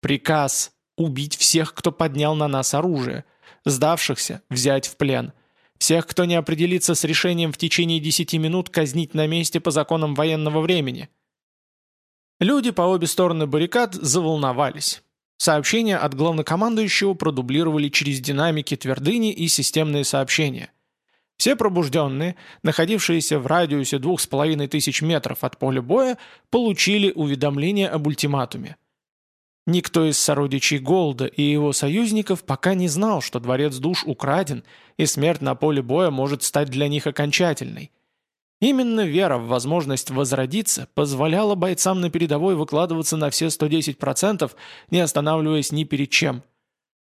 Speaker 1: Приказ – убить всех, кто поднял на нас оружие. Сдавшихся – взять в плен. Всех, кто не определится с решением в течение 10 минут, казнить на месте по законам военного времени. Люди по обе стороны баррикад заволновались. Сообщения от главнокомандующего продублировали через динамики твердыни и системные сообщения. Все пробужденные, находившиеся в радиусе двух с половиной тысяч метров от поля боя, получили уведомление об ультиматуме. Никто из сородичей Голда и его союзников пока не знал, что Дворец Душ украден, и смерть на поле боя может стать для них окончательной. Именно вера в возможность возродиться позволяла бойцам на передовой выкладываться на все 110%, не останавливаясь ни перед чем.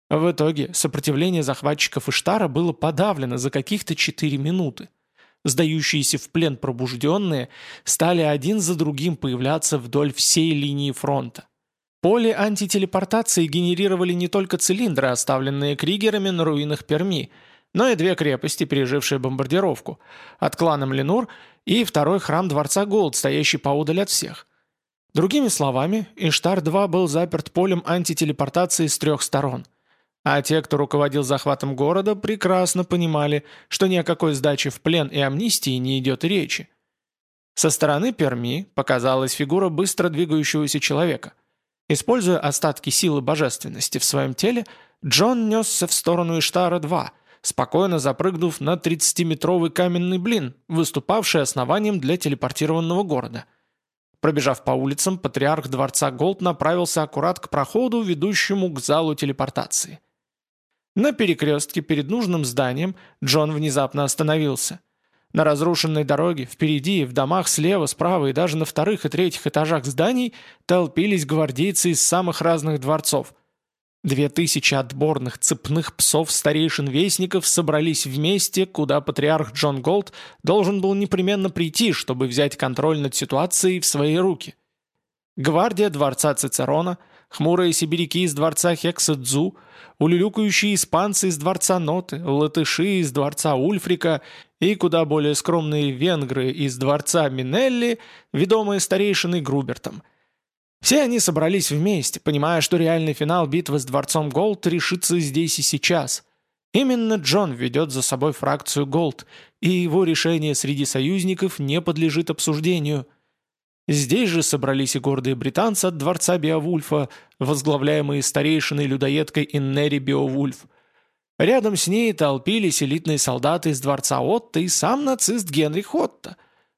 Speaker 1: В итоге сопротивление захватчиков Иштара было подавлено за каких-то 4 минуты. Сдающиеся в плен пробужденные стали один за другим появляться вдоль всей линии фронта. Поле антителепортации генерировали не только цилиндры, оставленные кригерами на руинах Перми – но и две крепости, пережившие бомбардировку, от клана Млинур и второй храм Дворца Голд, стоящий поодаль от всех. Другими словами, Иштар-2 был заперт полем антителепортации с трех сторон. А те, кто руководил захватом города, прекрасно понимали, что ни о какой сдаче в плен и амнистии не идет речи. Со стороны Перми показалась фигура быстро двигающегося человека. Используя остатки силы божественности в своем теле, Джон несся в сторону Иштара-2 – спокойно запрыгнув на 30-метровый каменный блин, выступавший основанием для телепортированного города. Пробежав по улицам, патриарх дворца Голд направился аккурат к проходу, ведущему к залу телепортации. На перекрестке перед нужным зданием Джон внезапно остановился. На разрушенной дороге, впереди, в домах слева, справа и даже на вторых и третьих этажах зданий толпились гвардейцы из самых разных дворцов – Две тысячи отборных цепных псов-старейшин-вестников собрались вместе, куда патриарх Джон Голд должен был непременно прийти, чтобы взять контроль над ситуацией в свои руки. Гвардия дворца Цицерона, хмурые сибиряки из дворца Хексадзу, улюлюкающие испанцы из дворца Ноты, латыши из дворца Ульфрика и куда более скромные венгры из дворца Минелли, ведомые старейшиной Грубертом – все они собрались вместе, понимая, что реальный финал битвы с Дворцом Голд решится здесь и сейчас. Именно Джон ведет за собой фракцию Голд, и его решение среди союзников не подлежит обсуждению. Здесь же собрались и гордые британцы от Дворца Беовульфа, возглавляемые старейшиной-людоедкой Иннери Беовульф. Рядом с ней толпились элитные солдаты из дворца Отто и сам нацист Генрих Отто.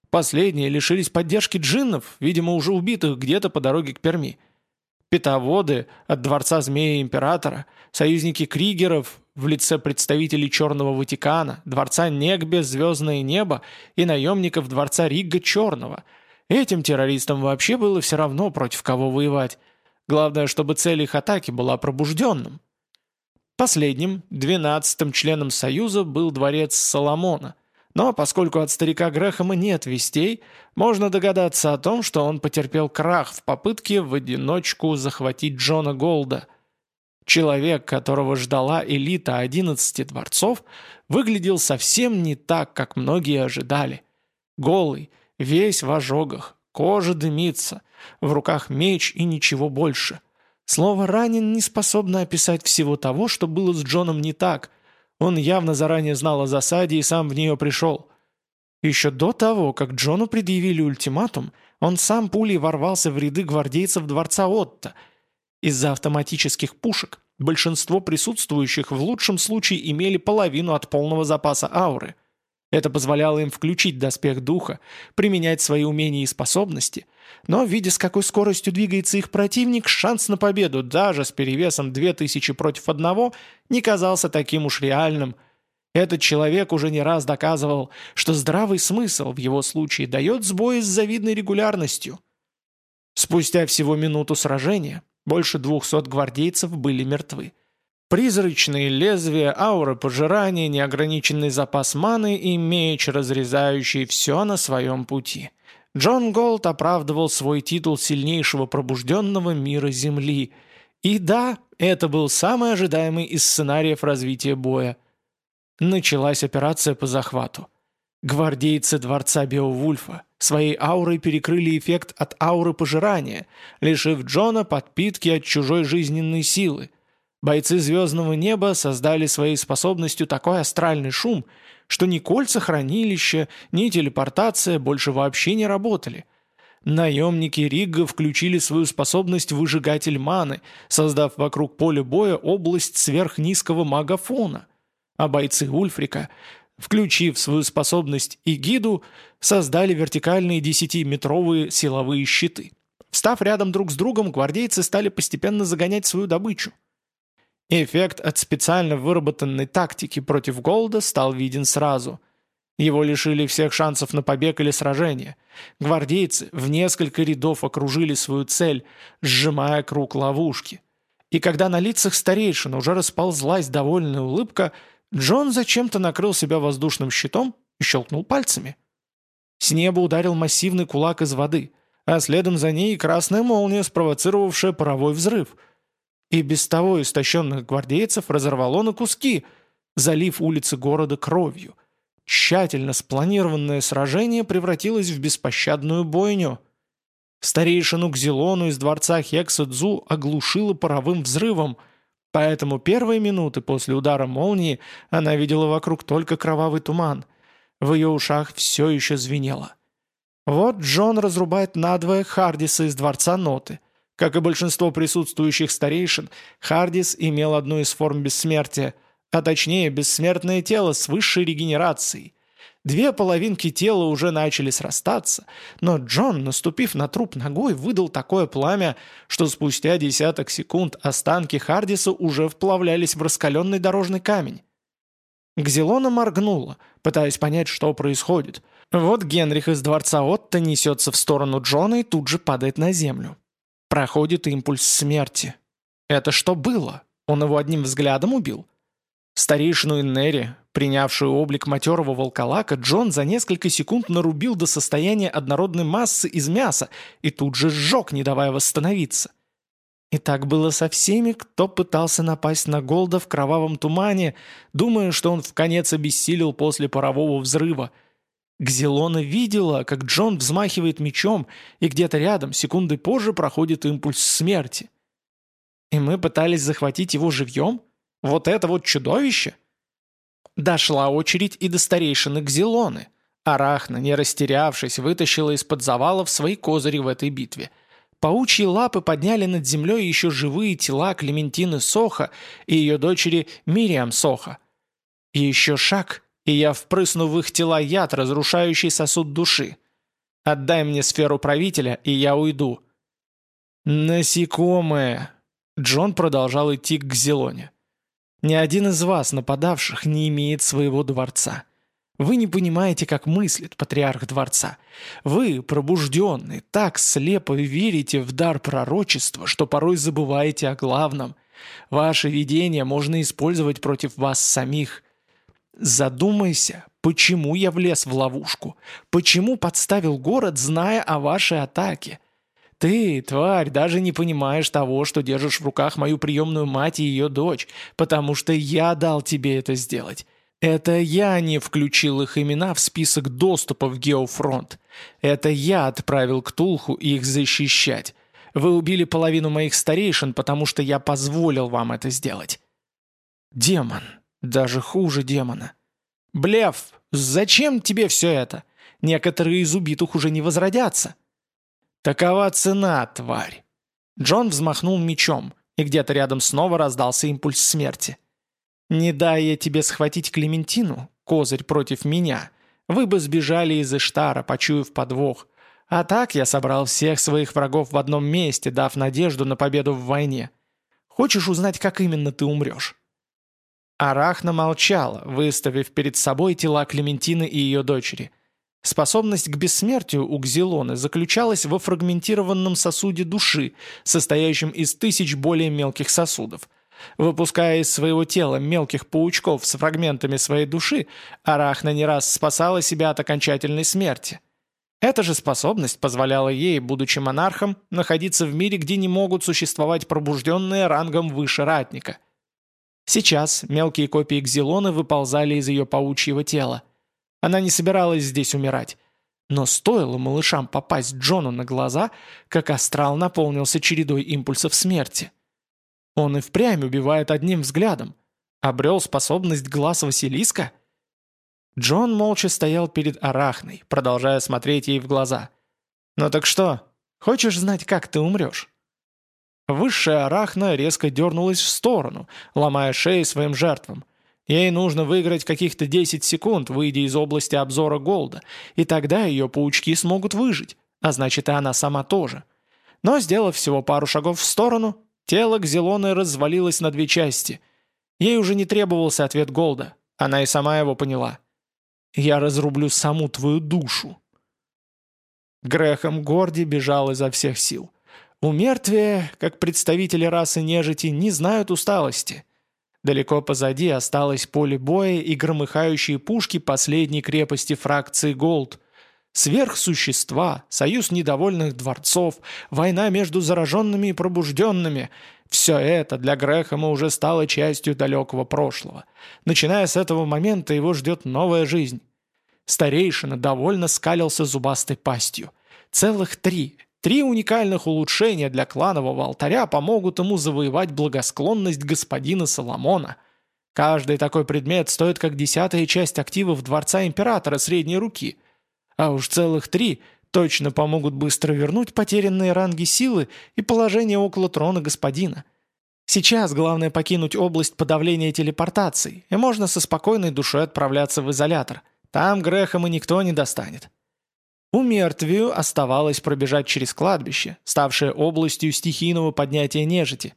Speaker 1: Последние лишились поддержки джиннов, видимо, уже убитых где-то по дороге к Перми. Питоводы от дворца Змея Императора, союзники Кригеров в лице представителей Черного Ватикана, дворца Негбе Звездное Небо и наемников дворца Рига Черного. Этим террористам вообще было все равно, против кого воевать. Главное, чтобы цель их атаки была пробужденным. Последним, двенадцатым членом Союза был дворец Соломона. Но поскольку от старика Грэхэма нет вестей, можно догадаться о том, что он потерпел крах в попытке в одиночку захватить Джона Голда. Человек, которого ждала элита одиннадцати дворцов, выглядел совсем не так, как многие ожидали. Голый, весь в ожогах, кожа дымится, в руках меч и ничего больше – Слово «ранен» не способно описать всего того, что было с Джоном не так. Он явно заранее знал о засаде и сам в нее пришел. Еще до того, как Джону предъявили ультиматум, он сам пулей ворвался в ряды гвардейцев дворца Отто. Из-за автоматических пушек большинство присутствующих в лучшем случае имели половину от полного запаса ауры – это позволяло им включить доспех духа, применять свои умения и способности. Но, видя с какой скоростью двигается их противник, шанс на победу даже с перевесом 2000 против одного не казался таким уж реальным. Этот человек уже не раз доказывал, что здравый смысл в его случае дает сбои с завидной регулярностью. Спустя всего минуту сражения больше 200 гвардейцев были мертвы. Призрачные лезвия, аура пожирания, неограниченный запас маны и меч, разрезающий все на своем пути. Джон Голд оправдывал свой титул сильнейшего пробужденного мира Земли. И да, это был самый ожидаемый из сценариев развития боя. Началась операция по захвату. Гвардейцы дворца Беовульфа своей аурой перекрыли эффект от ауры пожирания, лишив Джона подпитки от чужой жизненной силы – Бойцы «Звездного неба» создали своей способностью такой астральный шум, что ни кольца хранилища, ни телепортация больше вообще не работали. Наемники Рига включили свою способность выжигатель маны, создав вокруг поля боя область сверхнизкого магафона. А бойцы Ульфрика, включив свою способность Игиду, создали вертикальные десятиметровые силовые щиты. Встав рядом друг с другом, гвардейцы стали постепенно загонять свою добычу. Эффект от специально выработанной тактики против Голда стал виден сразу. Его лишили всех шансов на побег или сражение. Гвардейцы в несколько рядов окружили свою цель, сжимая круг ловушки. И когда на лицах старейшин уже расползлась довольная улыбка, Джон зачем-то накрыл себя воздушным щитом и щелкнул пальцами. С неба ударил массивный кулак из воды, а следом за ней красная молния, спровоцировавшая паровой взрыв – и без того истощенных гвардейцев разорвало на куски, залив улицы города кровью. Тщательно спланированное сражение превратилось в беспощадную бойню. Старейшину Кзелону из дворца Хексадзу оглушило паровым взрывом, поэтому первые минуты после удара молнии она видела вокруг только кровавый туман. В ее ушах все еще звенело. Вот Джон разрубает надвое Хардиса из дворца Ноты – как и большинство присутствующих старейшин, Хардис имел одну из форм бессмертия, а точнее бессмертное тело с высшей регенерацией. Две половинки тела уже начали срастаться, но Джон, наступив на труп ногой, выдал такое пламя, что спустя десяток секунд останки Хардиса уже вплавлялись в раскаленный дорожный камень. Гзелона моргнула, пытаясь понять, что происходит. Вот Генрих из дворца Отто несется в сторону Джона и тут же падает на землю. Проходит импульс смерти. Это что было? Он его одним взглядом убил? Старейшину Иннери, принявшую облик матерого волколака, Джон за несколько секунд нарубил до состояния однородной массы из мяса и тут же сжег, не давая восстановиться. И так было со всеми, кто пытался напасть на Голда в кровавом тумане, думая, что он в конец обессилел после парового взрыва – Гзелона видела, как Джон взмахивает мечом, и где-то рядом, секунды позже, проходит импульс смерти. И мы пытались захватить его живьем? Вот это вот чудовище? Дошла очередь и до старейшины Гзелоны. Арахна, не растерявшись, вытащила из-под завалов свои козыри в этой битве. Паучьи лапы подняли над землей еще живые тела Клементины Соха и ее дочери Мириам Соха. И еще шаг, и я впрысну в их тела яд, разрушающий сосуд души. Отдай мне сферу правителя, и я уйду». «Насекомое!» Джон продолжал идти к Зелоне. «Ни один из вас, нападавших, не имеет своего дворца. Вы не понимаете, как мыслит патриарх дворца. Вы, пробужденные, так слепо верите в дар пророчества, что порой забываете о главном. Ваше видение можно использовать против вас самих. Задумайся, почему я влез в ловушку? Почему подставил город, зная о вашей атаке? Ты, тварь, даже не понимаешь того, что держишь в руках мою приемную мать и ее дочь, потому что я дал тебе это сделать. Это я не включил их имена в список доступа в Геофронт. Это я отправил к Тулху их защищать. Вы убили половину моих старейшин, потому что я позволил вам это сделать. Демон. Даже хуже демона. Блеф, зачем тебе все это? Некоторые из убитых уже не возродятся. Такова цена, тварь. Джон взмахнул мечом, и где-то рядом снова раздался импульс смерти. «Не дай я тебе схватить Клементину, козырь против меня, вы бы сбежали из Иштара, почуяв подвох. А так я собрал всех своих врагов в одном месте, дав надежду на победу в войне. Хочешь узнать, как именно ты умрешь?» Арахна молчала, выставив перед собой тела Клементины и ее дочери. Способность к бессмертию у Кзилоны заключалась во фрагментированном сосуде души, состоящем из тысяч более мелких сосудов. Выпуская из своего тела мелких паучков с фрагментами своей души, Арахна не раз спасала себя от окончательной смерти. Эта же способность позволяла ей, будучи монархом, находиться в мире, где не могут существовать пробужденные рангом выше ратника – Сейчас мелкие копии Кзилоны выползали из ее паучьего тела. Она не собиралась здесь умирать. Но стоило малышам попасть Джону на глаза, как астрал наполнился чередой импульсов смерти. Он и впрямь убивает одним взглядом. Обрел способность глаз Василиска? Джон молча стоял перед Арахной, продолжая смотреть ей в глаза. «Ну так что, хочешь знать, как ты умрешь?» Высшая арахна резко дернулась в сторону, ломая шеи своим жертвам. Ей нужно выиграть каких-то 10 секунд, выйдя из области обзора Голда, и тогда ее паучки смогут выжить, а значит и она сама тоже. Но, сделав всего пару шагов в сторону, тело Кзелоны развалилось на две части. Ей уже не требовался ответ Голда, она и сама его поняла. «Я разрублю саму твою душу». Грехом Горди бежал изо всех сил. У мертвия, как представители расы нежити, не знают усталости. Далеко позади осталось поле боя и громыхающие пушки последней крепости фракции Голд. Сверхсущества, союз недовольных дворцов, война между зараженными и пробужденными – все это для Грэхэма уже стало частью далекого прошлого. Начиная с этого момента его ждет новая жизнь. Старейшина довольно скалился зубастой пастью. Целых три, Три уникальных улучшения для кланового алтаря помогут ему завоевать благосклонность господина Соломона. Каждый такой предмет стоит как десятая часть активов Дворца Императора средней руки. А уж целых три точно помогут быстро вернуть потерянные ранги силы и положение около трона господина. Сейчас главное покинуть область подавления телепортаций, и можно со спокойной душой отправляться в изолятор. Там Грехом и никто не достанет. У мертвию оставалось пробежать через кладбище, ставшее областью стихийного поднятия нежити.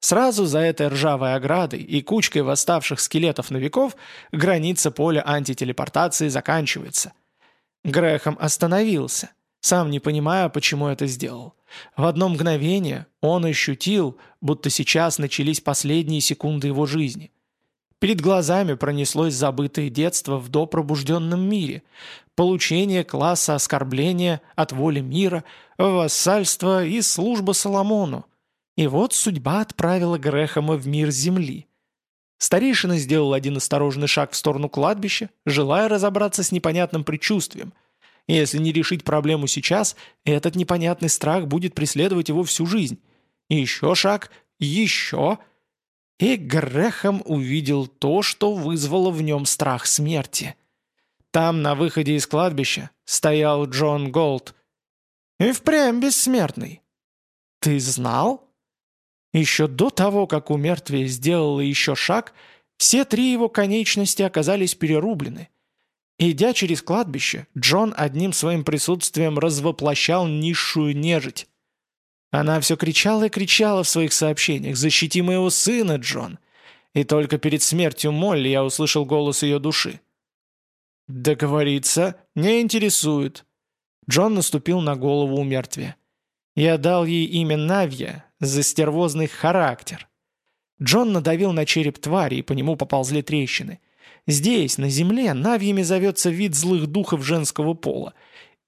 Speaker 1: Сразу за этой ржавой оградой и кучкой восставших скелетов новиков граница поля антителепортации заканчивается. Грехом остановился, сам не понимая, почему это сделал. В одно мгновение он ощутил, будто сейчас начались последние секунды его жизни – Перед глазами пронеслось забытое детство в допробужденном мире, получение класса оскорбления от воли мира, вассальство и служба Соломону. И вот судьба отправила Грехома в мир земли. Старейшина сделал один осторожный шаг в сторону кладбища, желая разобраться с непонятным предчувствием. Если не решить проблему сейчас, этот непонятный страх будет преследовать его всю жизнь. И еще шаг, еще... И Грехом увидел то, что вызвало в нем страх смерти. Там, на выходе из кладбища, стоял Джон Голд. И впрямь бессмертный. «Ты знал?» Еще до того, как у мертвия сделала еще шаг, все три его конечности оказались перерублены. Идя через кладбище, Джон одним своим присутствием развоплощал низшую нежить. Она все кричала и кричала в своих сообщениях «Защити моего сына, Джон!» И только перед смертью Молли я услышал голос ее души. «Договориться не интересует». Джон наступил на голову у мертвия. Я дал ей имя Навья за стервозный характер. Джон надавил на череп твари, и по нему поползли трещины. Здесь, на земле, Навьями зовется вид злых духов женского пола.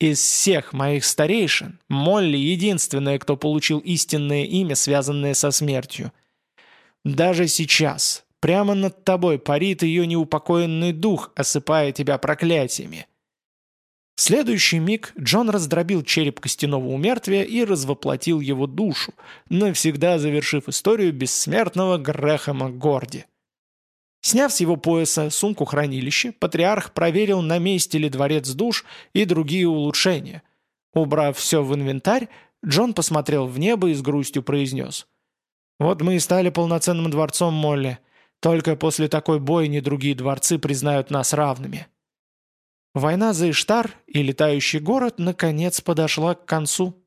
Speaker 1: Из всех моих старейшин, Молли единственная, кто получил истинное имя, связанное со смертью. Даже сейчас, прямо над тобой парит ее неупокоенный дух, осыпая тебя проклятиями. В следующий миг Джон раздробил череп костяного умертвия и развоплотил его душу, навсегда завершив историю бессмертного Грэхэма Горди. Сняв с его пояса сумку-хранилище, патриарх проверил, на месте ли дворец душ и другие улучшения. Убрав все в инвентарь, Джон посмотрел в небо и с грустью произнес. «Вот мы и стали полноценным дворцом Молли. Только после такой бойни другие дворцы признают нас равными». Война за Иштар и летающий город наконец подошла к концу.